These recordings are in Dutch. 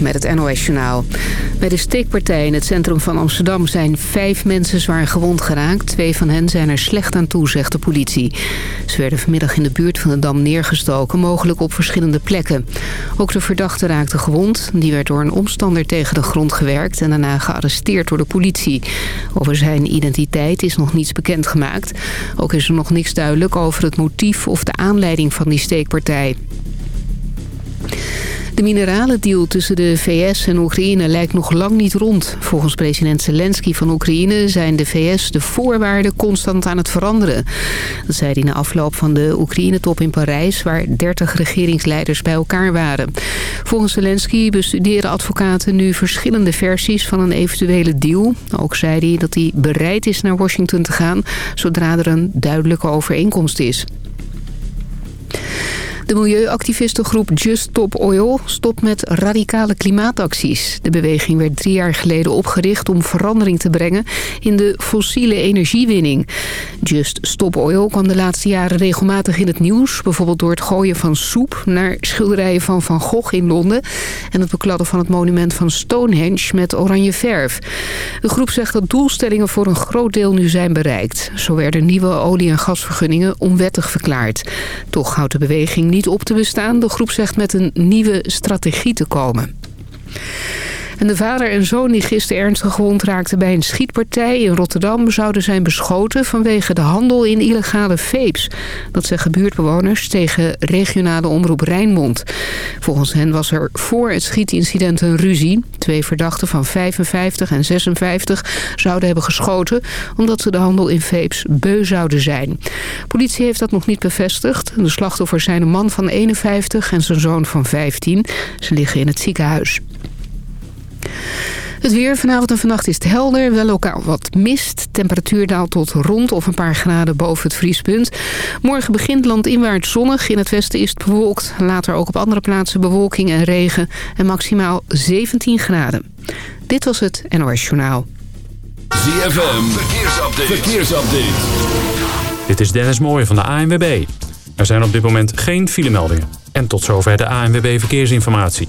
Met het NOS Journaal. Bij de steekpartij in het centrum van Amsterdam zijn vijf mensen zwaar gewond geraakt. Twee van hen zijn er slecht aan toe, zegt de politie. Ze werden vanmiddag in de buurt van de Dam neergestoken, mogelijk op verschillende plekken. Ook de verdachte raakte gewond. Die werd door een omstander tegen de grond gewerkt en daarna gearresteerd door de politie. Over zijn identiteit is nog niets bekendgemaakt. Ook is er nog niks duidelijk over het motief of de aanleiding van die steekpartij. De mineralendeal tussen de VS en Oekraïne lijkt nog lang niet rond. Volgens president Zelensky van Oekraïne zijn de VS de voorwaarden constant aan het veranderen. Dat zei hij na afloop van de Oekraïne-top in Parijs... waar 30 regeringsleiders bij elkaar waren. Volgens Zelensky bestuderen advocaten nu verschillende versies van een eventuele deal. Ook zei hij dat hij bereid is naar Washington te gaan... zodra er een duidelijke overeenkomst is. De milieuactivistengroep Just Stop Oil stopt met radicale klimaatacties. De beweging werd drie jaar geleden opgericht om verandering te brengen in de fossiele energiewinning. Just Stop Oil kwam de laatste jaren regelmatig in het nieuws. Bijvoorbeeld door het gooien van soep naar schilderijen van Van Gogh in Londen... en het bekladden van het monument van Stonehenge met oranje verf. De groep zegt dat doelstellingen voor een groot deel nu zijn bereikt. Zo werden nieuwe olie- en gasvergunningen onwettig verklaard. Toch houdt de beweging niet op te bestaan. De groep zegt met een nieuwe strategie te komen. En de vader en zoon die gisteren ernstig gewond raakten bij een schietpartij in Rotterdam... zouden zijn beschoten vanwege de handel in illegale vapes. Dat zeggen buurtbewoners tegen regionale omroep Rijnmond. Volgens hen was er voor het schietincident een ruzie. Twee verdachten van 55 en 56 zouden hebben geschoten... omdat ze de handel in vapes beu zouden zijn. Politie heeft dat nog niet bevestigd. De slachtoffers zijn een man van 51 en zijn zoon van 15. Ze liggen in het ziekenhuis. Het weer vanavond en vannacht is het helder. Wel lokaal wat mist. Temperatuur daalt tot rond of een paar graden boven het vriespunt. Morgen begint landinwaarts zonnig. In het westen is het bewolkt. Later ook op andere plaatsen bewolking en regen. En maximaal 17 graden. Dit was het NOS Journaal. ZFM. Verkeersupdate. Verkeersupdate. Dit is Dennis Mooij van de ANWB. Er zijn op dit moment geen filemeldingen. En tot zover de ANWB Verkeersinformatie.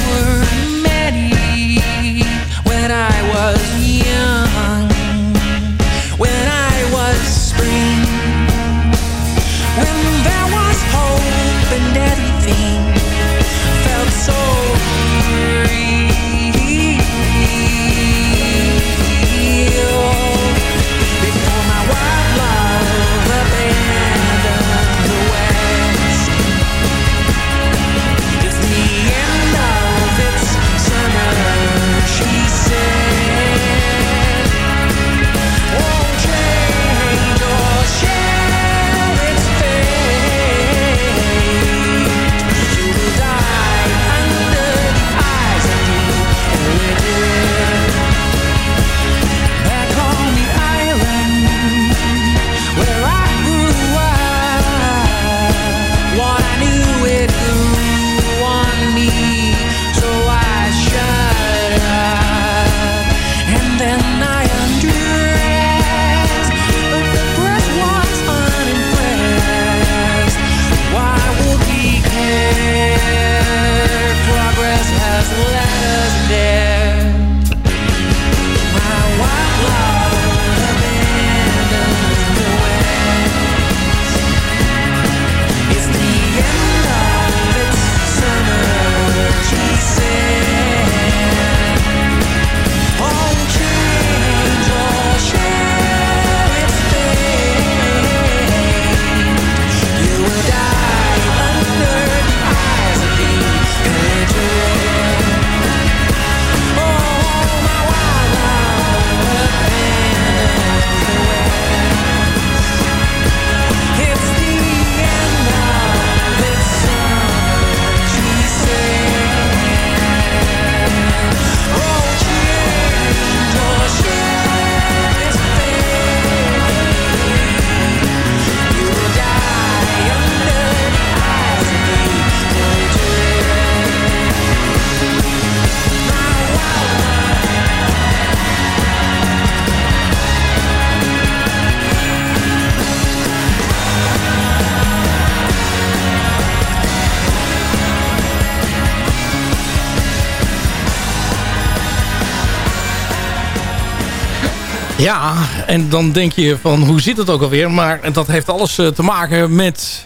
Ja, en dan denk je van hoe zit het ook alweer? Maar dat heeft alles eh, te maken met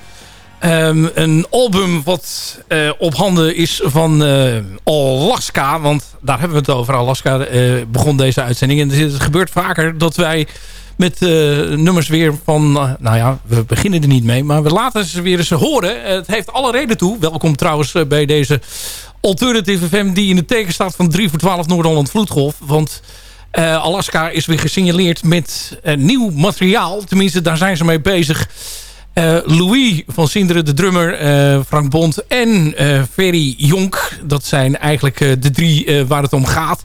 ehm, een album wat uh, op handen is van uh, Alaska. Want daar hebben we het over. Alaska begon deze uitzending. En het gebeurt vaker dat wij met nummers weer van... nou ja, we beginnen er niet mee. Maar we laten ze weer eens horen. Het heeft alle reden toe. Welkom trouwens bij deze Alternative FM... die in de teken staat van 3 voor 12 Noord-Holland Vloedgolf. Want... Uh, Alaska is weer gesignaleerd met uh, nieuw materiaal. Tenminste, daar zijn ze mee bezig. Uh, Louis van Sinderen, de drummer, Frank Bond en Ferry Jonk. Dat zijn eigenlijk de drie waar het om gaat.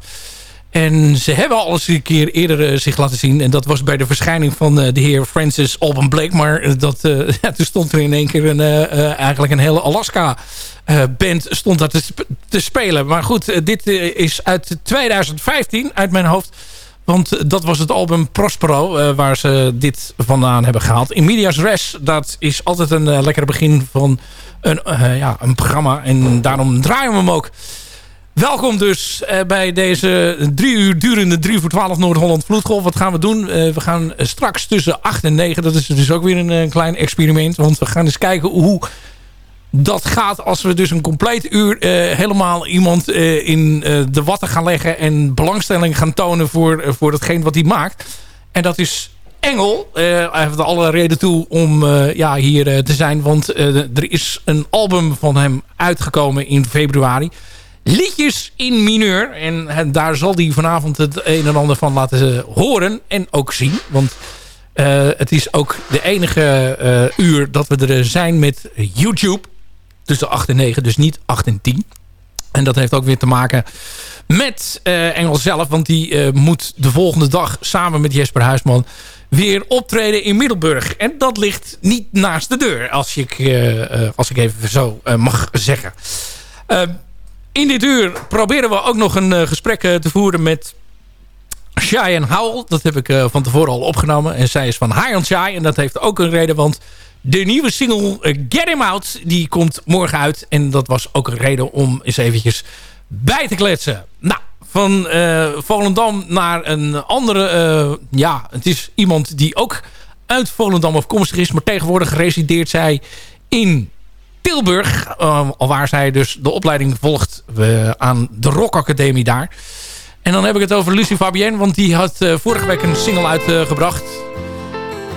En ze hebben al eens een keer eerder zich laten zien. En dat was bij de verschijning van de heer Francis Alban Blake. Maar dat, ja, toen stond er in één keer een, eigenlijk een hele Alaska uh, band stond daar te, spelen. Maar goed, dit is uit 2015 uit mijn hoofd. Want dat was het album Prospero waar ze dit vandaan hebben gehaald. In Medias Res, dat is altijd een lekker begin van een, ja, een programma. En daarom draaien we hem ook. Welkom dus bij deze drie uur durende 3 voor 12 Noord-Holland Vloedgolf. Wat gaan we doen? we gaan straks tussen 8 en 9. Dat is dus ook weer een klein experiment. Want we gaan eens kijken hoe dat gaat als we dus een compleet uur helemaal iemand in de watten gaan leggen... en belangstelling gaan tonen voor, voor hetgeen wat hij maakt. En dat is Engel. hij heeft er alle reden toe om ja, hier te zijn. Want er is een album van hem uitgekomen in februari. Liedjes in mineur. En daar zal hij vanavond het een en ander van laten horen en ook zien. Want... het is ook de enige uur dat we er zijn met YouTube tussen 8 en 9, dus niet 8 en 10. En dat heeft ook weer te maken met uh, Engel zelf. Want die moet de volgende dag samen met Jesper Huisman weer optreden in Middelburg. En dat ligt niet naast de deur, als ik, als ik even zo mag zeggen. In dit uur proberen we ook nog een gesprek te voeren met Cheyenne Howell. Dat heb ik van tevoren al opgenomen. En zij is van High on Shy. En dat heeft ook een reden, want de nieuwe single eh, Get Him Out, die komt morgen uit. En dat was ook een reden om eens eventjes bij te kletsen. Nou, van Volendam naar een andere... Ja, het is iemand die ook uit Volendam afkomstig is. Maar tegenwoordig resideert zij in Tilburg. Uh, waar zij dus de opleiding volgt aan de Rock Academie daar. En dan heb ik het over Lucie Fabienne. Want die had vorige week een single uitgebracht.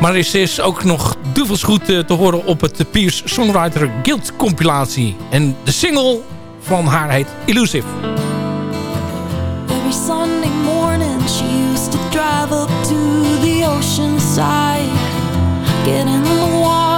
Maar er is ook nog duvels goed eh, te horen op het Pierce Songwriter Guild compilatie. En de single van haar heet Illusive. Every Sunday morning she used to drive up to the ocean side. Get in the water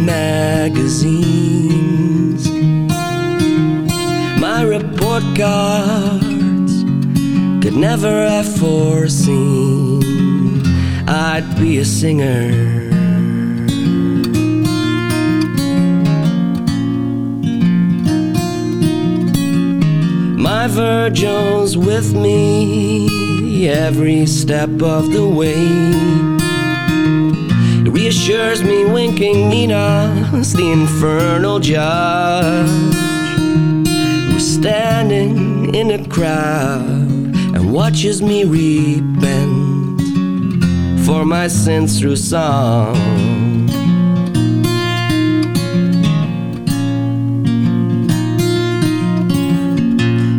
magazines. My report cards could never have foreseen I'd be a singer. My Virgil's with me every step of the way. Reassures me winking Nina's the infernal judge who's standing in a crowd and watches me repent for my sins through song.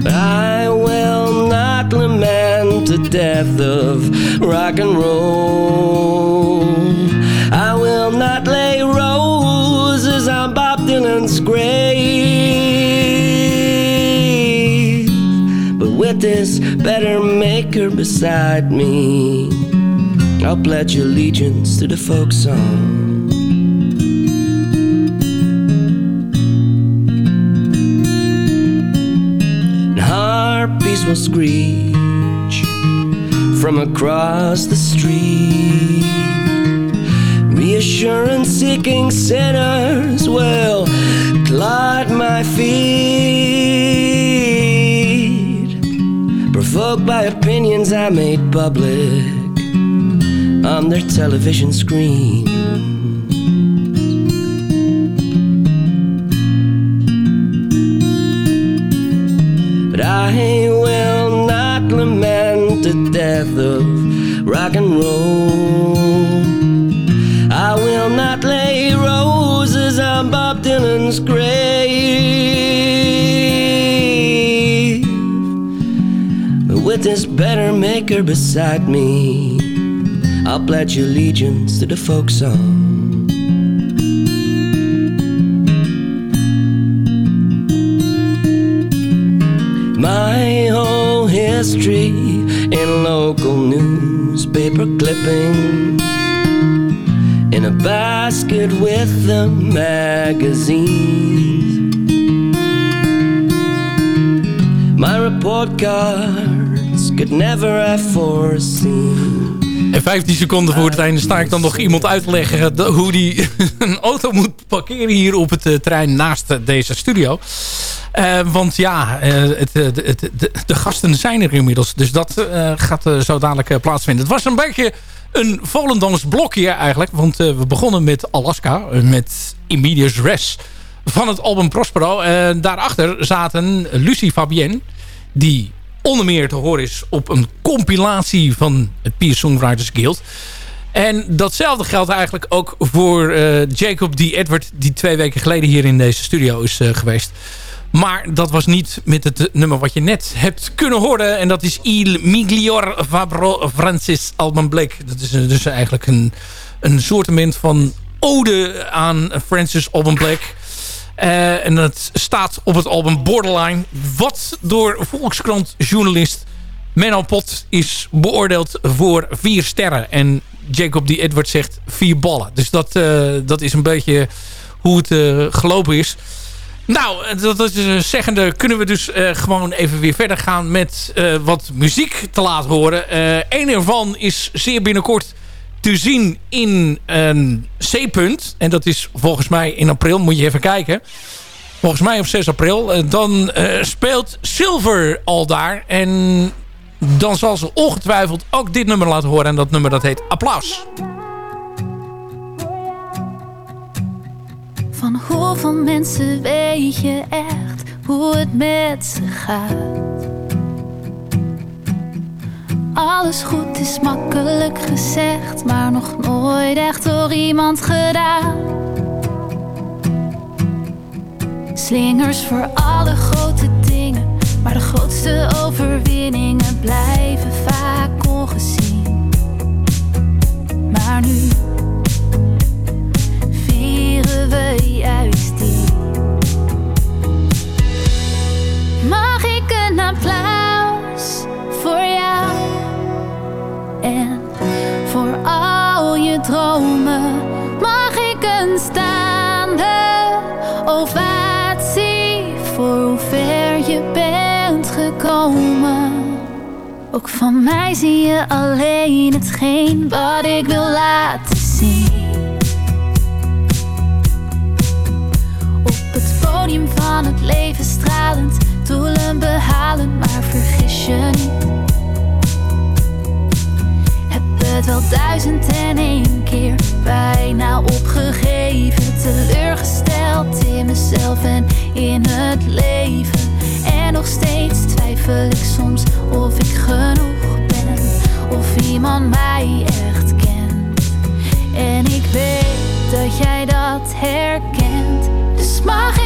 I will not lament the death of rock and roll. Dylan's grave. But with this better maker beside me, I'll pledge allegiance to the folk song. will screech from across the street. Reassurance seeking sinners will clod my feet. Provoked by opinions I made public on their television screen. But I will not lament the death of rock and roll. I will not roses on Bob Dylan's grave. But with this better maker beside me, I'll pledge allegiance to the folk song. My whole history in local newspaper clippings in a basket with the magazines. My report cards could never have foreseen. En 15 seconden voor het einde sta ik dan nog iemand uit te leggen... de- hoe die een auto moet parkeren hier op het eh, terrein naast eh, deze studio. Eh, want ja, eh, het, eh, de, het- de, de gasten zijn er inmiddels. Dus dat eh, gaat eh, zo dadelijk eh, plaatsvinden. Het was een beetje een Volendams blokje eigenlijk. Want eh, we begonnen met Alaska, eh, met Immediate Res van het album Prospero. En daarachter zaten Lucie Fabienne, die onder meer te horen is op een compilatie van het Peer Songwriters Guild. En datzelfde geldt eigenlijk ook voor eh, Jacob D. Edward... die twee weken geleden hier in deze studio is eh, geweest. Maar dat was niet met het nummer wat je net hebt kunnen horen. En dat is Il Miglior Fabro Francis Alban Blake. Dat is eh, dus eigenlijk een, een soortement van ode aan Francis Alban Blake... Eh, en dat staat op het album Borderline. Wat door Volkskrant journalist Menno Pot is beoordeeld voor vier sterren. En Jacob D. Edward zegt vier ballen. Dus dat, eh, dat is een beetje hoe het eh, gelopen is. Nou, dat is zeggende kunnen we dus gewoon even weer verder gaan met wat muziek te laten horen. Eén ervan is zeer binnenkort te zien in een C-punt. En dat is volgens mij in april, moet je even kijken. Volgens mij op 6 april. Eh, dan eh, speelt Silver al daar. En dan zal ze ongetwijfeld ook dit nummer laten horen. En dat nummer dat heet Applaus. Van hoeveel mensen weet je echt hoe het met ze gaat? Alles goed is makkelijk gezegd, maar nog nooit echt door iemand gedaan. Slingers voor alle grote dingen, maar de grootste overwinningen blijven vaak ongezien. Maar nu vieren we juist die. Mag ik een applaus en voor al je dromen? Mag ik een staande ovatie voor hoe ver je bent gekomen? Ook van mij zie je alleen hetgeen wat ik wil laten zien. Op het podium van het leven stralend, doelen behalen, maar vergis je niet. Het wel duizend en één keer bijna opgegeven, teleurgesteld in mezelf en in het leven. En nog steeds twijfel ik soms of ik genoeg ben, of iemand mij echt kent. En ik weet dat jij dat herkent. Dus mag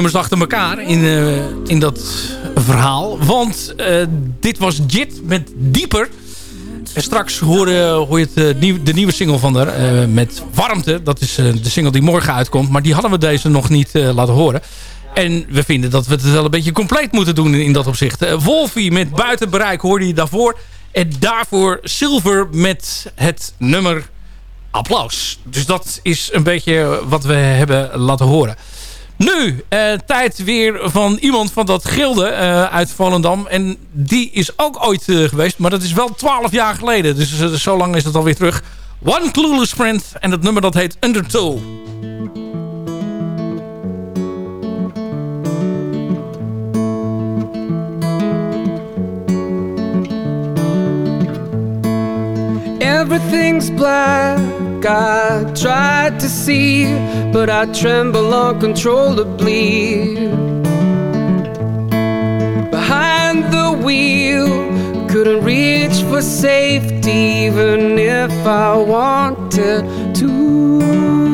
nummers achter elkaar in, eh, in dat verhaal. Want eh, dit was Jit met Dieper. En straks hoor, eh, hoor je het, nieuw- de nieuwe single van haar met Warmte. Dat is de single die morgen uitkomt. Maar die hadden we deze nog niet laten horen. En we vinden dat we het wel een beetje compleet moeten doen in, in dat opzicht. Wolfie met Buitenbereik hoorde je daarvoor. En daarvoor Silver met het nummer Applaus. Dus dat is een beetje wat we hebben laten horen. Nu, eh, tijd weer van iemand van dat gilde eh, uit Volendam. En die is ook ooit eh, geweest, maar dat is wel 12 jaar geleden. Dus zo lang is het alweer terug. One Clueless Friend en het nummer dat heet Undertow. Everything's black. I tried to see, but I tremble uncontrollably. Behind the wheel, couldn't reach for safety, even if I wanted to.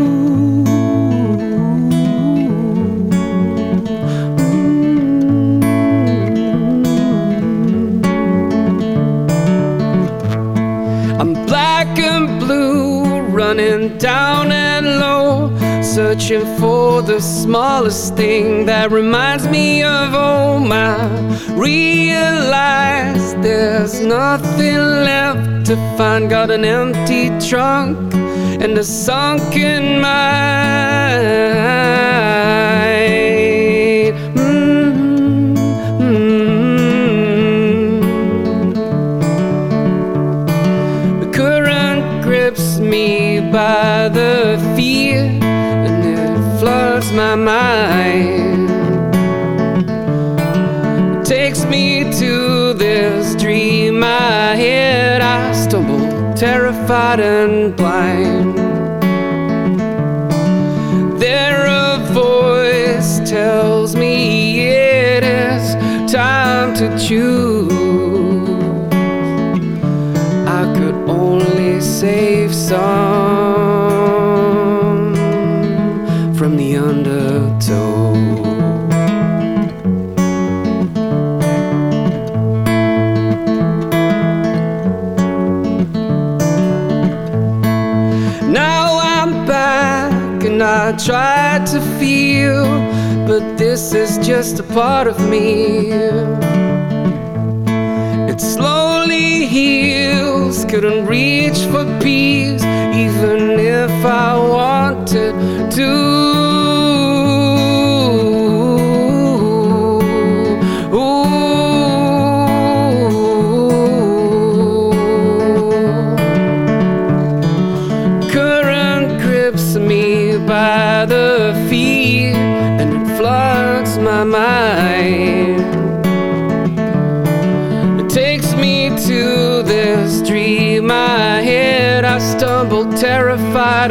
Running down and low, searching for the smallest thing that reminds me of oh, home. I realize there's nothing left to find. Got an empty trunk and a sunken mind. Mind. Takes me to this dream I had. I stumble, terrified and blind. There a voice tells me it is time to choose. I could only save some try to feel, but this is just a part of me. It slowly heals, couldn't reach for peace, even if I wanted to.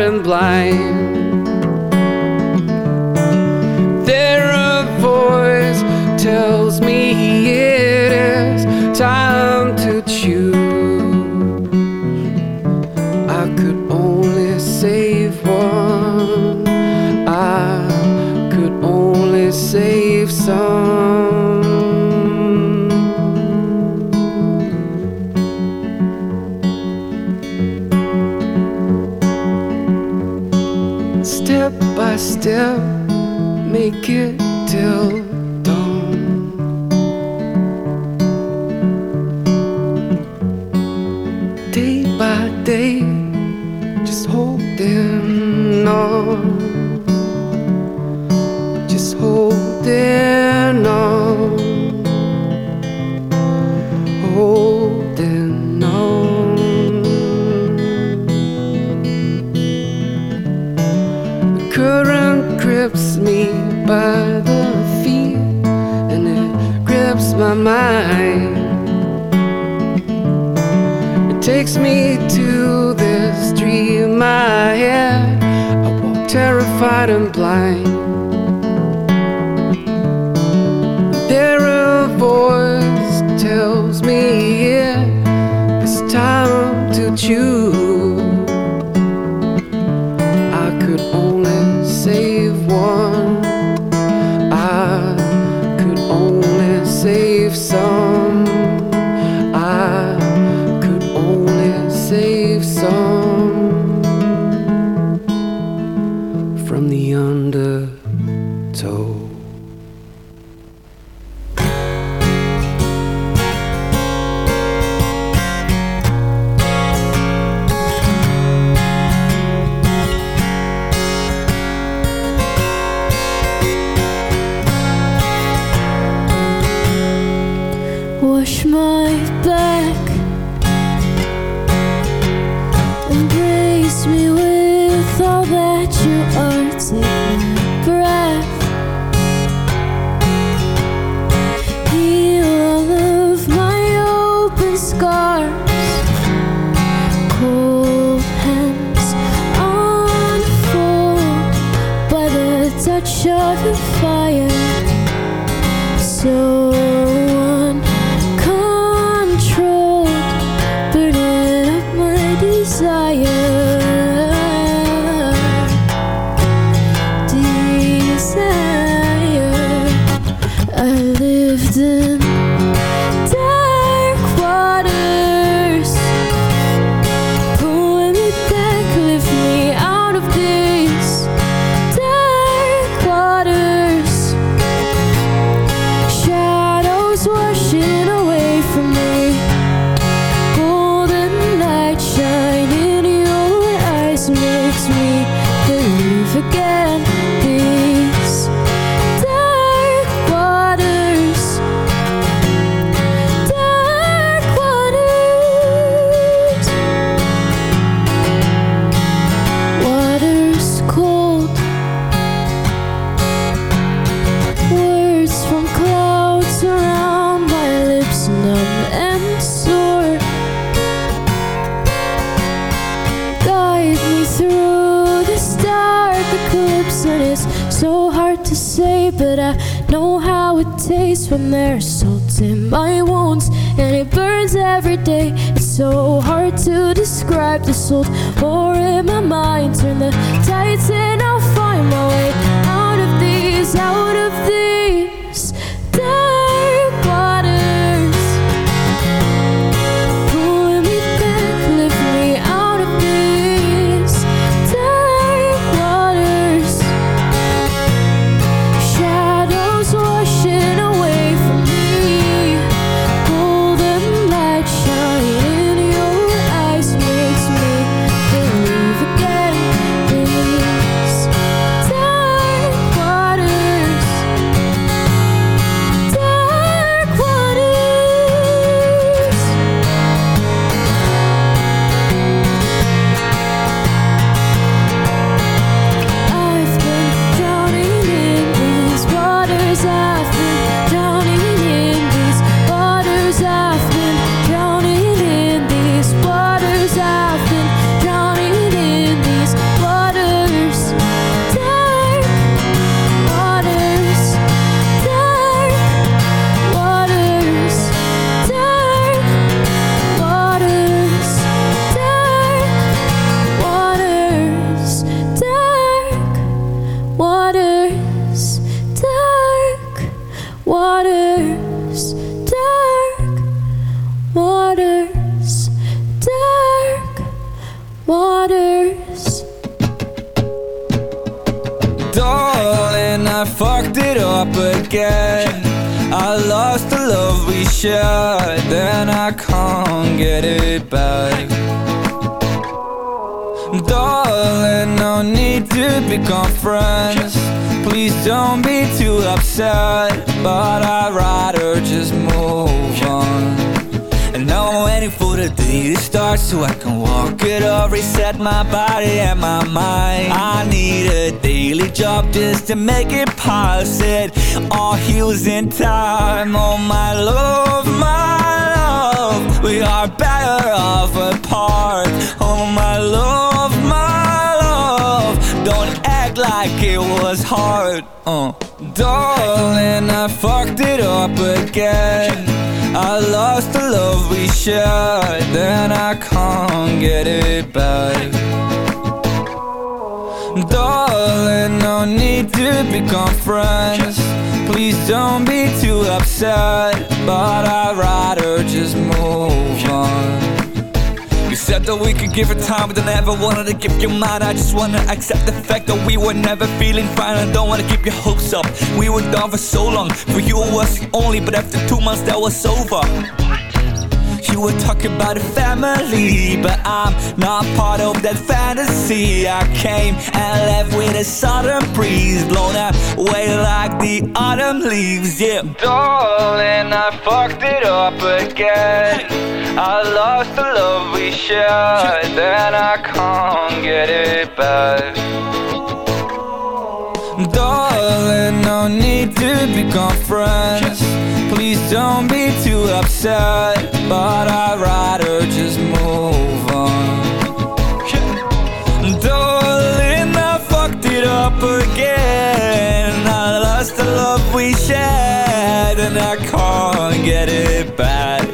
And blind. And blind. When there's salt in my wounds, and it burns every day. It's so hard to describe the salt or in my mind. Turn the tides, and so I can walk it up, reset my body and my mind. I need a daily job just to make it past it. All heals in time. Oh my love, my love, we are better off apart. Oh my love, my love, don't act like it was hard. Uh. Darling, I fucked it up again. I lost the love we shared, then I can't get it back. Darling, no need to become friends. Please don't be too upset, but I'd rather just move on. Said that we could give it time, but I never wanted to give you mine. I just wanna accept the fact that we were never feeling fine. I don't wanna keep your hopes up. We were down for so long. For you, it was the only, but after two months, that was over. You were talking about a family, but I'm not part of that fantasy. I came and left with a southern breeze, blown away like the autumn leaves. Yeah, darling, I I fucked it up again. I lost the love we shared, then I can't get it back. Darling, no need to become friends. Please don't be too upset, but I'd rather just move on. Darling, I fucked it up again. I lost the love we shared, and I can't get it back.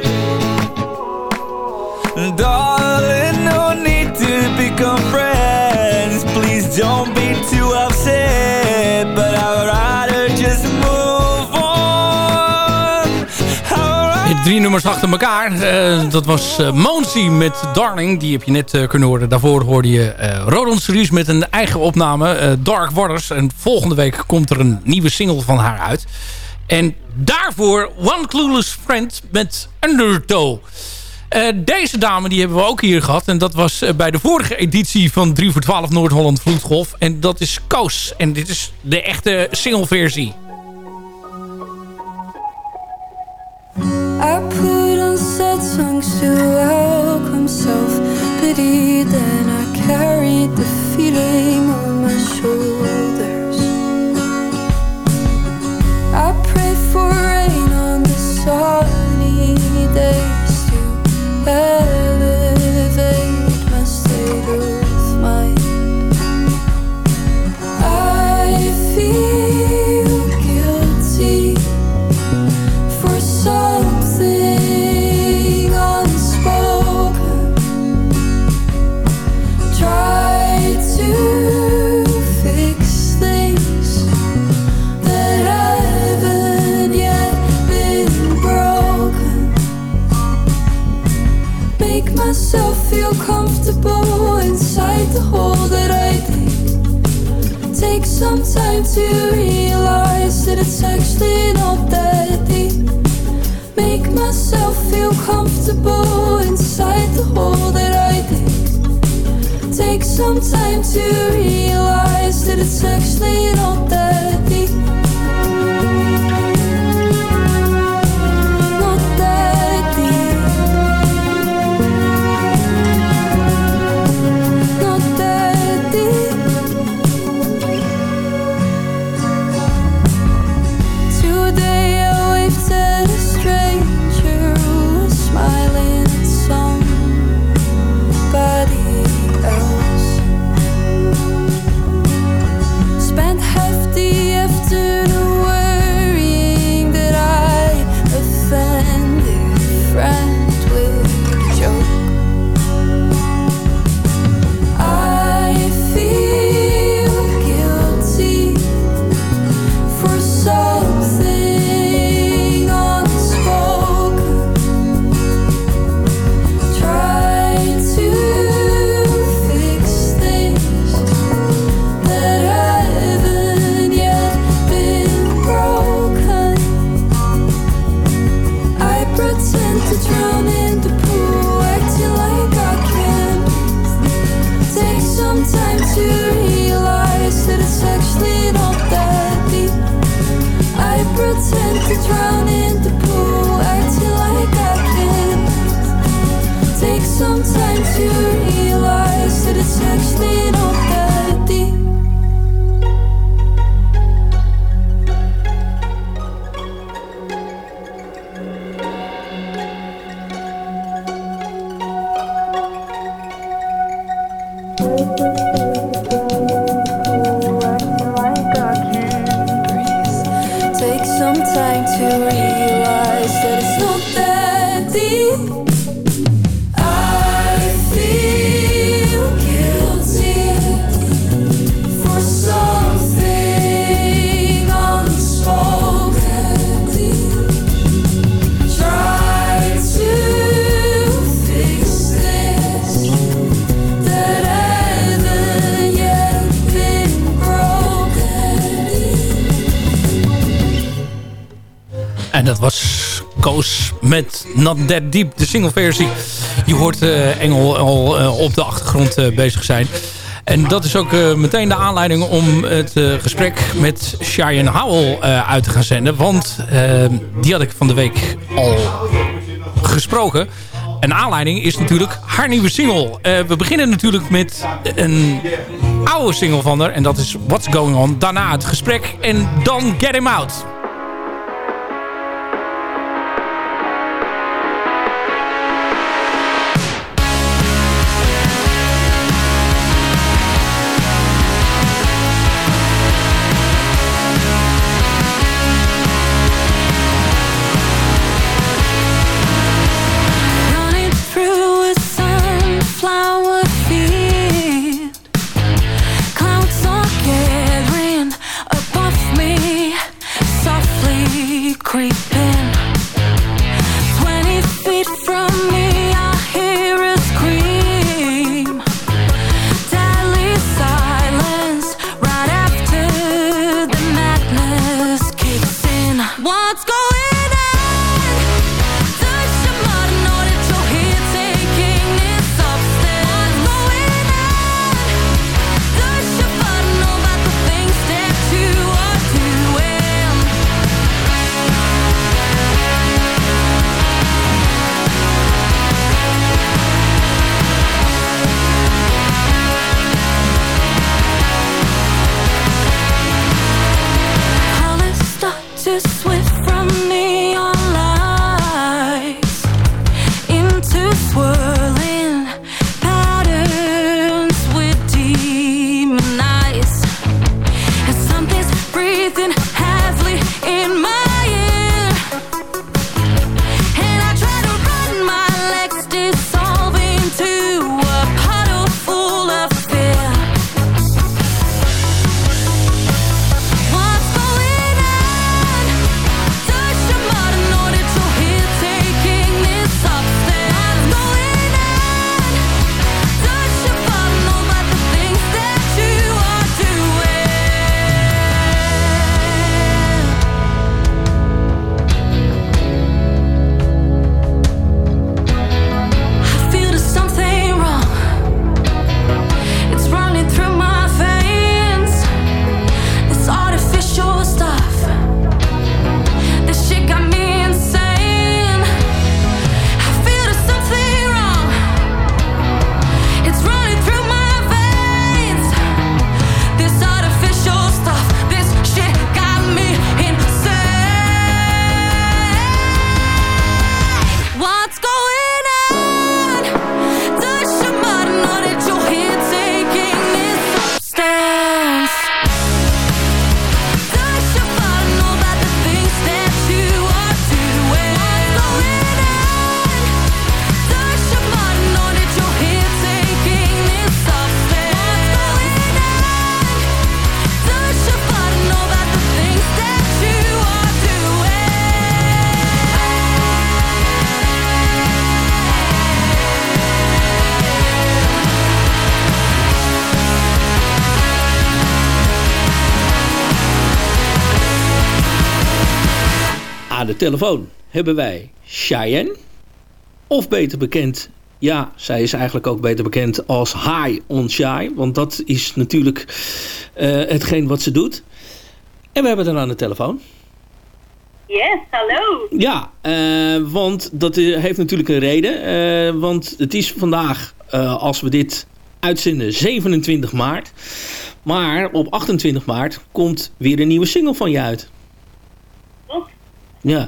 Drie nummers achter elkaar. Eh, dat was uh, met Darling. Die heb je net eh, kunnen horen. Daarvoor hoorde je uh, Rodon Series met een eigen opname. Dark Waters. En volgende week komt er een nieuwe single van haar uit. En daarvoor One Clueless Friend met Undertow. Deze dame die hebben we ook hier gehad. En dat was bij de vorige editie van 3 voor 12 Noord-Holland Vloedgolf. En dat is Koos. En dit is de echte singleversie. I to welcome self-pity Then I carried the time to realize Not That Deep, de singleversie. Je hoort eh, Engel al eh, op de achtergrond eh, bezig zijn. En dat is ook eh, meteen de aanleiding om het eh, gesprek met Cheyenne Howell eh, uit te gaan zenden. Want eh, die had ik van de week al gesproken. Een aanleiding is natuurlijk haar nieuwe single. Eh, we beginnen natuurlijk met een oude single van haar. En dat is What's Going On. Daarna het gesprek en dan Get Him Out. Telefoon hebben wij Cheyenne. Of beter bekend, ja, zij is eigenlijk ook beter bekend als High on Shy. Want dat is natuurlijk eh, hetgeen wat ze doet. En we hebben haar aan de telefoon. Yes, hallo. Ja, eh, want dat heeft natuurlijk een reden. eh, want het is vandaag, als we dit uitzenden, 27 maart. Maar op 28 maart komt weer een nieuwe single van je uit. Ja,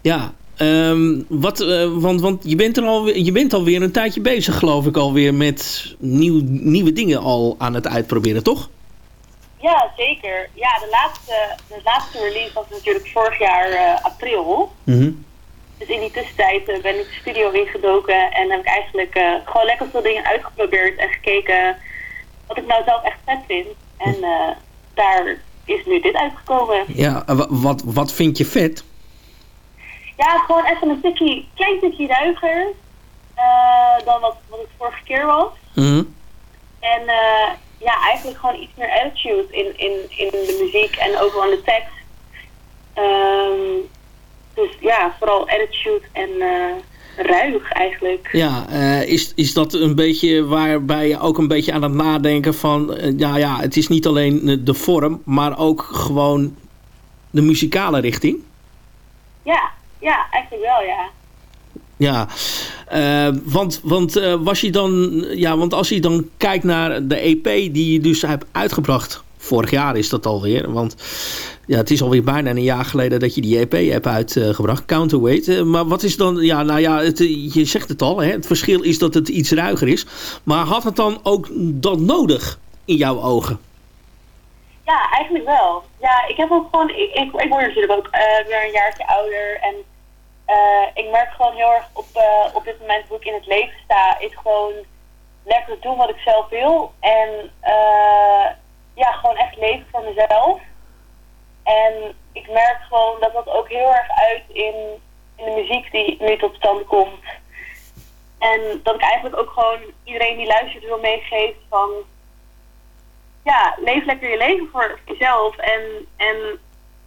ja. ehm, wat, eh, want want je, bent er al, je bent alweer een tijdje bezig, geloof ik, alweer met nieuw, nieuwe dingen al aan het uitproberen, toch? Ja, zeker. Ja, de laatste, de laatste release was natuurlijk vorig jaar eh, april. Dus in die tussentijd eh, ben ik de studio ingedoken en heb ik eigenlijk gewoon lekker veel dingen uitgeprobeerd en gekeken wat ik nou zelf echt vet vind. En eh, daar is nu dit uitgekomen. Ja, wat, wat vind je vet? Ja, gewoon even een tikkie, klein tikje ruiger eh, dan wat, wat het vorige keer was. Mhm. En eh, ja, eigenlijk gewoon iets meer attitude in, in, in de muziek en ook wel in de tekst. Ehm, dus ja, vooral attitude en eh, ruig eigenlijk. Ja, is, is dat een beetje waarbij je ook een beetje aan het nadenken van... ja, ja, het is niet alleen de vorm, maar ook gewoon de muzikale richting? Ja, ja, eigenlijk wel, ja. Ja, eh, want, want eh, was je dan... Ja, want als je dan kijkt naar de EP die je dus hebt uitgebracht... Vorig jaar is dat alweer, want ja, het is alweer bijna een jaar geleden dat je die EP hebt uitgebracht, Counterweight. Eh, maar wat is dan, ja, nou ja, het, je zegt het al, hè, het verschil is dat het iets ruiger is. Maar had het dan ook dat nodig in jouw ogen? Ja, eigenlijk wel. Ja, ik heb ook gewoon, ik, ik, ik word natuurlijk ook weer een jaartje ouder en eh, ik merk gewoon heel erg op, eh, op dit moment hoe ik in het leven sta, is gewoon lekker doen wat ik zelf wil en eh, ja, gewoon echt leven voor mezelf. En ik merk gewoon dat dat ook heel erg uit in, in de muziek die nu tot stand komt. En dat ik eigenlijk ook gewoon iedereen die luistert wil meegeven van ja, leef lekker je leven voor jezelf. En, en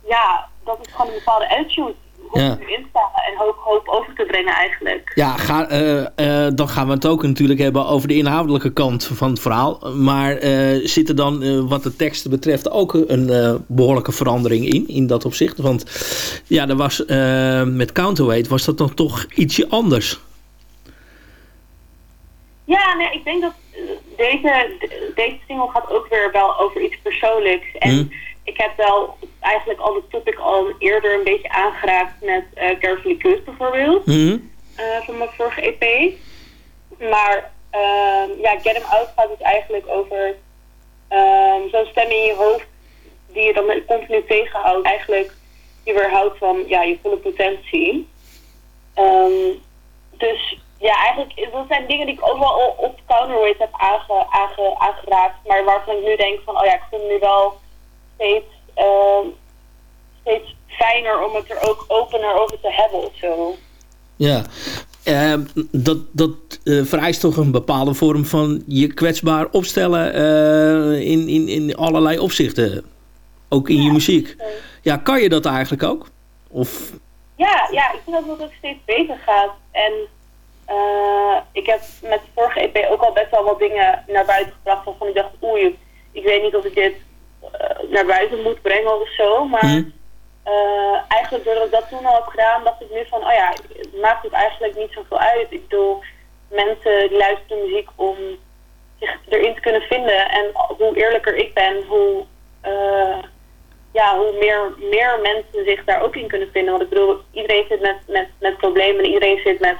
ja, dat is gewoon een bepaalde attitude. Ja. en hoop, hoop over te brengen eigenlijk. Ja, ga, eh, eh, dan gaan we het ook natuurlijk hebben over de inhoudelijke kant van het verhaal. Maar eh, zit er dan wat de teksten betreft ook een eh, behoorlijke verandering in, in dat opzicht? Want ja, er was, met Counterweight was dat dan toch ietsje anders. Ja, nee, ik denk dat deze, de- deze single gaat ook weer wel over iets persoonlijks. En Hm. Ik heb wel eigenlijk al de topic al eerder een beetje aangeraakt met eh Carefully bijvoorbeeld. Mhm. eh, van mijn vorige EP. Maar ehm, ja, Get Him Out gaat dus eigenlijk over ehm, zo'n stem in je hoofd die je dan continu tegenhoudt. Eigenlijk je weerhoudt van ja, je volle potentie. Ehm, dus ja, eigenlijk dat zijn dingen die ik ook wel op Counterweight heb aange, aange, aangeraakt. Maar waarvan ik nu denk van oh ja, ik vind het nu wel steeds, ehm, steeds fijner om het er ook opener over te hebben of zo. Ja, Eh, dat, dat eh, vereist toch een bepaalde vorm van je kwetsbaar opstellen eh, in, in, in allerlei opzichten. Ook in je muziek. Ja, kan je dat eigenlijk ook? Of, Ja, ja, ik vind dat het ook steeds beter gaat. En eh, ik heb met de vorige EP ook al best wel wat dingen naar buiten gebracht waarvan ik dacht, oei, ik weet niet of ik dit naar buiten moet brengen of zo. Maar Hm. eh, eigenlijk doordat ik dat toen al heb gedaan, dacht ik nu van, oh ja, het maakt het eigenlijk niet zoveel uit. Ik bedoel, mensen die luisteren muziek om zich erin te kunnen vinden. En hoe eerlijker ik ben, hoe, eh, ja, hoe meer, meer mensen zich daar ook in kunnen vinden. Want ik bedoel, iedereen zit met, met, met problemen en iedereen zit met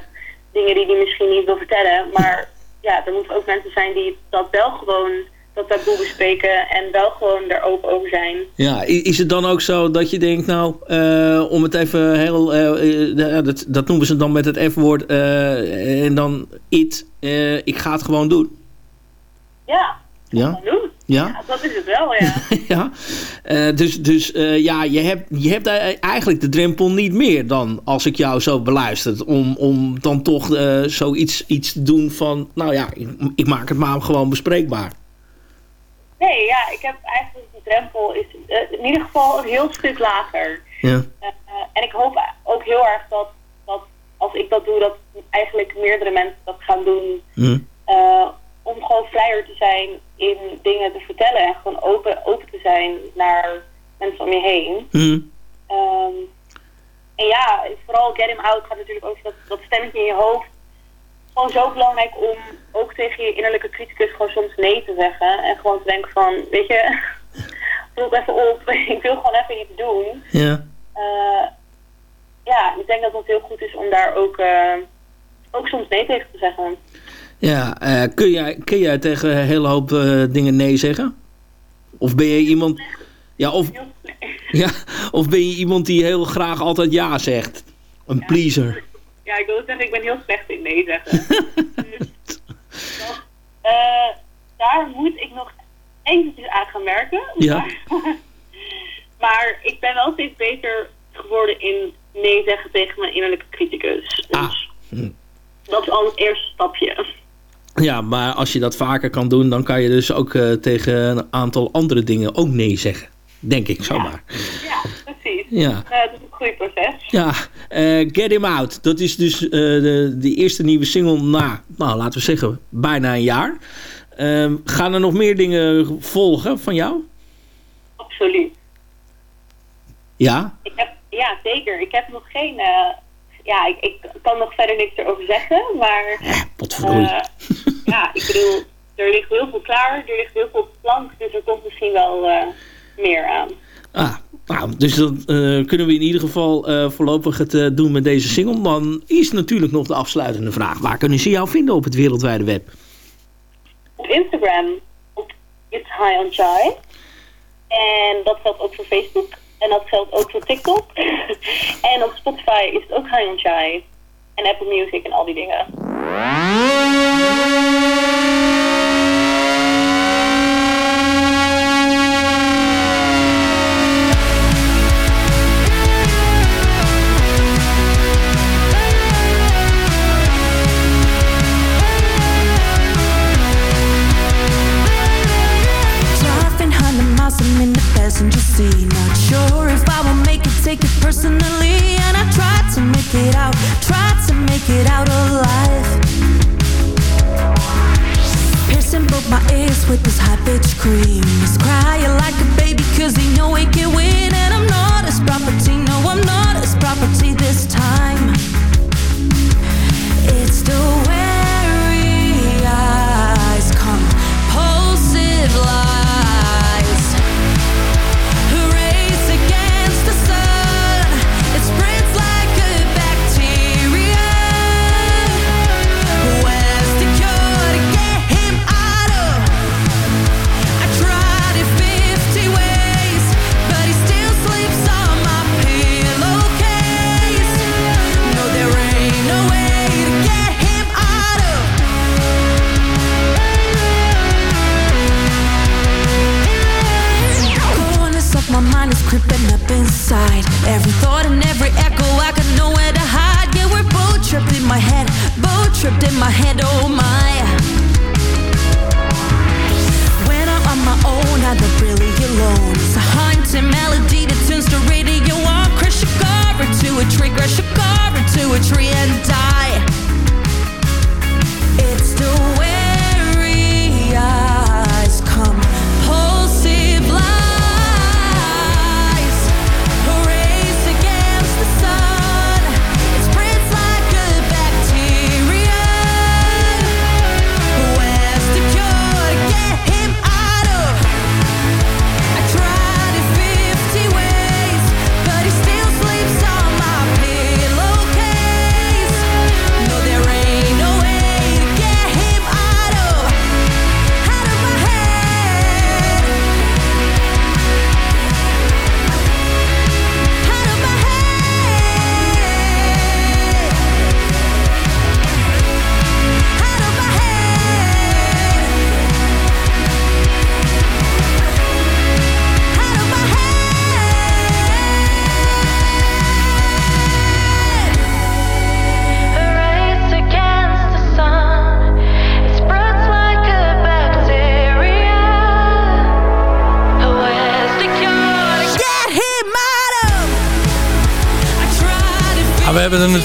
dingen die hij misschien niet wil vertellen. Maar ja, er moeten ook mensen zijn die dat wel gewoon, dat taboe bespreken en wel gewoon er open over zijn. ja, is het dan ook zo dat je denkt, nou, eh, om het even heel, eh, eh, dat, dat noemen ze dan met het F-woord, en dan it, ik ga het gewoon doen. Ja, Ja? doen. Ja? dat is het wel, ja. ja. Dus dus ja, je hebt, je hebt eigenlijk de drempel niet meer dan als ik jou zo beluister. Om, om dan toch zoiets iets te doen van, nou ja, ik, ik maak het maar gewoon bespreekbaar. Nee, ja, ik heb eigenlijk die drempel is eh, in ieder geval een heel stuk lager. Ja. Eh, en ik hoop ook heel erg dat, dat als ik dat doe, dat eigenlijk meerdere mensen dat gaan doen. Hm. Eh, om gewoon vrijer te zijn in dingen te vertellen en gewoon open, open te zijn naar mensen om je heen. Hm. Ehm, en ja, vooral Get Him Out gaat natuurlijk over dat, dat stemmetje in je hoofd. Gewoon zo belangrijk om ook tegen je innerlijke criticus gewoon soms nee te zeggen. En gewoon te denken van, weet je, roep even op, ik wil gewoon even iets doen. Ja. Eh, ja, ik denk dat het heel goed is om daar ook, eh, ook soms nee tegen te zeggen. Ja, eh, kun, jij, kun jij tegen een hele hoop dingen nee zeggen? Of ben je iemand... Ja, of, ja, of ben je iemand die heel graag altijd ja zegt? Een pleaser. Ja, ik wil zeggen, ik ben heel slecht in nee zeggen. dus, dat, eh, daar moet ik nog eventjes aan gaan werken. Ja. Maar, maar ik ben wel steeds beter geworden in nee zeggen tegen mijn innerlijke criticus. Dus Hm. dat is al het eerste stapje. Ja, maar als je dat vaker kan doen, dan kan je dus ook eh, tegen een aantal andere dingen ook nee zeggen. Denk ik zomaar. Ja. Ja. Eh, dat doe ik groeiproces. Ja, eh, Get Him Out. Dat is dus eh, de, de eerste nieuwe single na, nou, laten we zeggen, bijna een jaar. Ehm, gaan er nog meer dingen volgen van jou? Absoluut. Ja? Ik heb, ja, zeker. Ik heb nog geen... ja, ik, ik kan nog verder niks erover zeggen, maar... Potverdorie. eh, ja, ik bedoel, er ligt heel veel klaar, er ligt heel veel op de plank, dus er komt misschien wel eh, meer aan. Ah, nou, dus dan eh, kunnen we in ieder geval eh, voorlopig het eh, doen met deze single. Dan is natuurlijk nog de afsluitende vraag. Waar kunnen ze jou vinden op het wereldwijde web? Op Instagram, op It's High on Chai. En dat geldt ook voor Facebook. En dat geldt ook voor TikTok. en op Spotify is het ook High on Chai. En Apple Music en al die dingen. Passenger seat. Not sure if I will make it, take it personally. And I tried to make it out, tried to make it out alive. Piercing both my ears with this high bitch scream. He's crying like a baby, cause he know he can win. And I'm not his property, no, I'm not his property this time. It's the weary up inside. Every thought and every echo, I got nowhere to hide. Yeah, we're both trapped in my head, both trapped in my head. Oh my. When I'm on my own, I don't really alone. It's a haunting melody that turns the radio on. Crash your car into a tree, crash your car into a tree and die.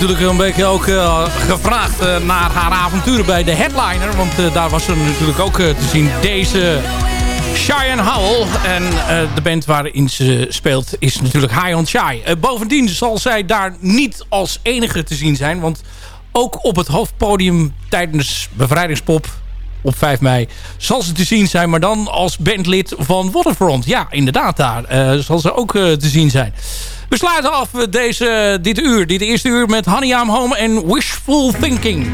Natuurlijk een beetje ook eh, gevraagd eh, naar haar avonturen bij de headliner. Want eh, daar was ze natuurlijk ook te zien. Deze Cheyenne Howell. En de band waarin ze speelt is natuurlijk High on Shy. Bovendien zal zij daar niet als enige te zien zijn. Want ook op het hoofdpodium tijdens Bevrijdingspop op 5 mei zal ze te zien zijn. Maar dan als bandlid van Waterfront. Ja, inderdaad daar eh, zal ze ook eh, te zien zijn. We sluiten af deze, dit uur, dit eerste uur met Honey I'm Home en Wishful Thinking.